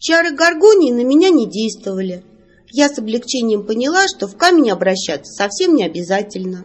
Чары Гаргонии на меня не действовали. Я с облегчением поняла, что в камень обращаться совсем не обязательно.